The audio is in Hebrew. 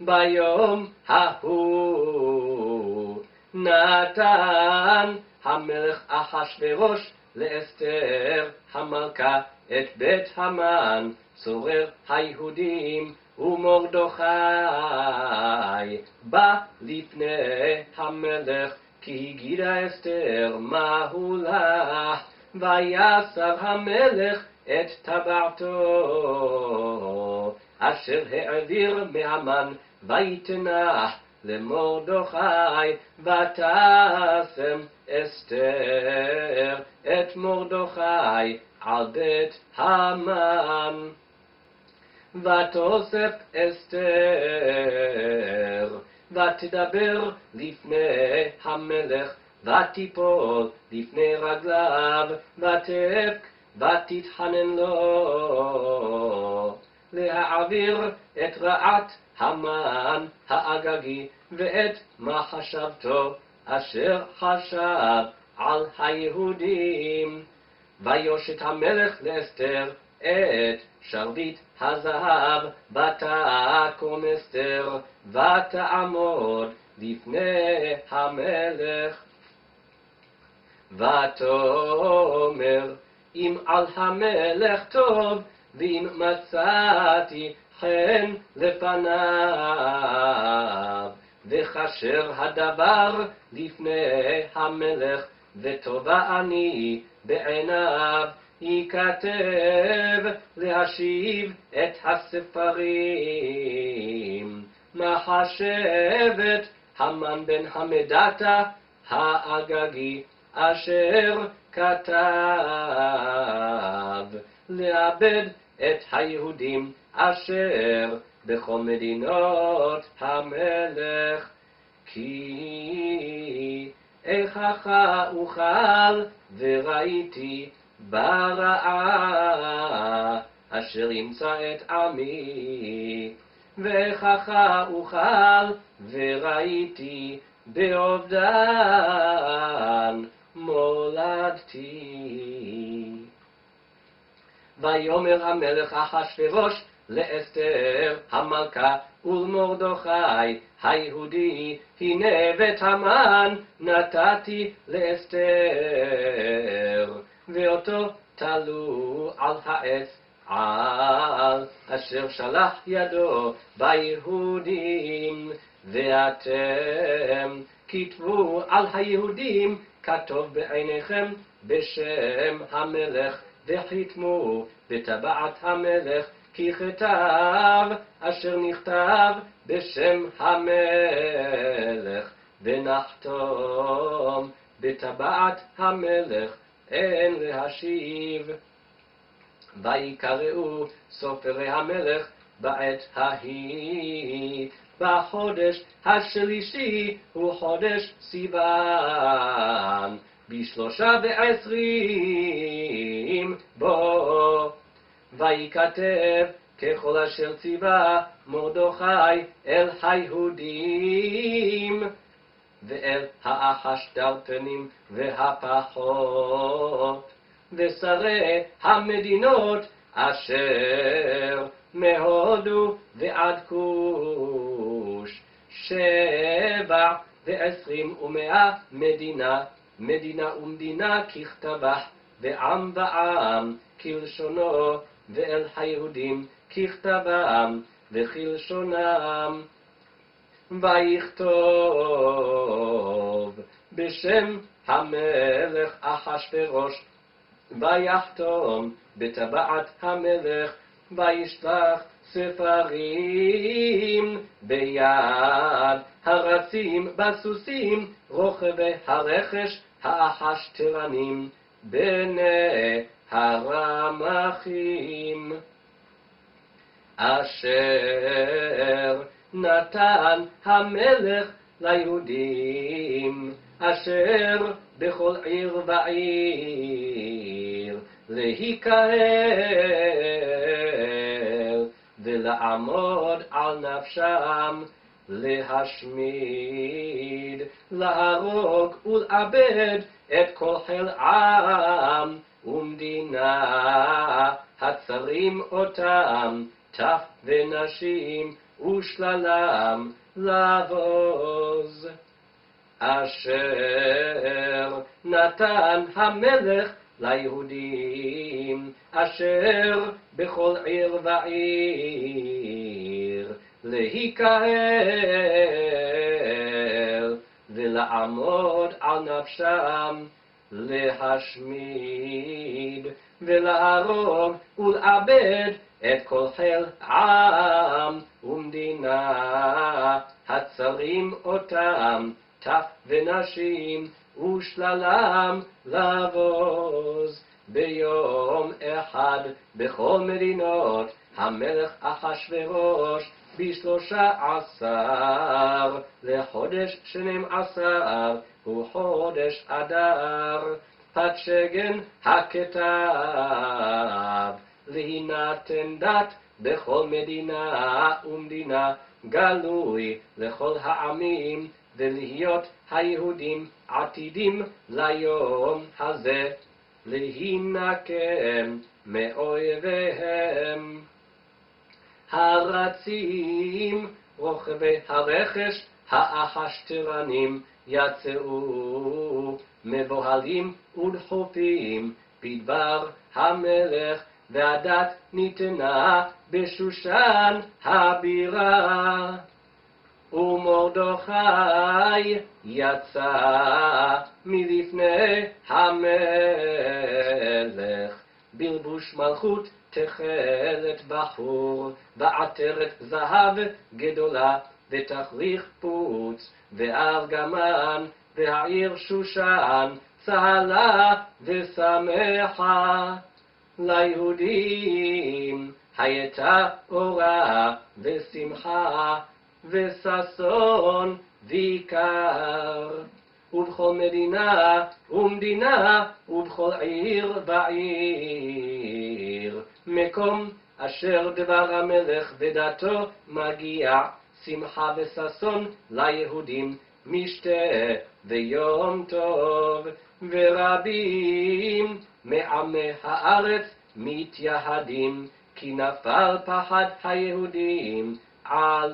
ביום ההוא. נתן המלך אחשורוש לאסתר המלכה את בית המן, צורר היהודים ומרדכי. בא לפני המלך כי הגידה אסתר מהו לך? ויסר המלך את טבעתו. אשר העביר מהמן ויתנח למרדכי ותשם אסתר את מרדכי על בית המן. ותוסף אסתר ותדבר לפני המלך ותיפול לפני רגליו ותבק ותתחנן לו להעביר את רעת המן האגגי ואת מחשבתו אשר חשב על היהודים. ויושת המלך לאסתר את שרביט הזהב, ותקום אסתר, ותעמוד לפני המלך. ותאמר, אם על המלך טוב, ואם מצאתי חן לפניו, וכאשר הדבר לפני המלך, וטובה אני בעיניו, ייכתב להשיב את הספרים. מחשבת המן בן המדתה האגגי אשר כתב לאבד את היהודים אשר בכל מדינות המלך כי איכך אוכל וראיתי ברעה אשר ימצא את עמי וכך אוכל וראיתי באובדן מולדתי. ויאמר המלך אחשורוש לאסתר המלכה ולמרדכי היהודי, הנה בית המן נתתי לאסתר, ואותו תלו על העץ על אשר שלח ידו ביהודים, ואתם כתבו על היהודים כתוב בעיניכם בשם המלך, וחיתמו בטבעת המלך ככתב אשר נכתב בשם המלך, ונחתום בטבעת המלך אין להשיב. ויקראו סופרי המלך בעת ההיא. בחודש השלישי הוא חודש סיוון, בשלושה ועשרים בו. וייכתב ככל אשר ציווה מרדכי אל היהודים ואל האחשדרפנים והפחות ושרי המדינות אשר מהודו ועד כוש שבע ועשרים ומאה מדינה מדינה ומדינה ככתבה ועם ועם כלשונו ואל היהודים ככתבם וכלשונם. ויכתוב בשם המלך אחשורוש, ויחתום בטבעת המלך, וישלח ספרים ביד הרצים בסוסים, רוכבי הרכש האחשתרנים, בני הרמחים. אשר נתן המלך ליהודים, אשר בכל עיר ועיר להיקהל ולעמוד על נפשם, להשמיד, להרוג ולאבד את כל חיל עם ומדינה הצרים אותם, טף ונשים ושללם לבוז. אשר נתן המלך ליהודים, אשר בכל עיר ועיר להיקהל ולעמוד על נפשם, להשמיד ולהרוג ולאבד את כל חיל עם ומדינה. הצרים אותם טף ונשים ושללם לבוז ביום אחד בכל מדינות המלך אחשורוש בשלושה עשר לחודש שנים עשר הוא חודש אדר שגן הכתב להינתן דת בכל מדינה ומדינה גלוי לכל העמים ולהיות היהודים עתידים ליום הזה להינקם מאויביהם. הרצים רוכבי הרכש האחשתרנים יצאו מבוהלים ודחופים בדבר המלך והדת ניתנה בשושן הבירה. ומרדכי יצא מלפני המלך בלבוש מלכות תכלת בחור בעטרת זהב גדולה ותכריך פוץ וארגמן והעיר שושן צהלה ושמחה ליהודים הייתה אורה ושמחה וששון ויקר. ובכל מדינה ומדינה ובכל עיר ועיר. מקום אשר דבר המלך ודתו מגיע שמחה וששון ליהודים משתה ויום טוב. ורבים מעמי הארץ מתייהדים כי נפל פחד היהודים עליהם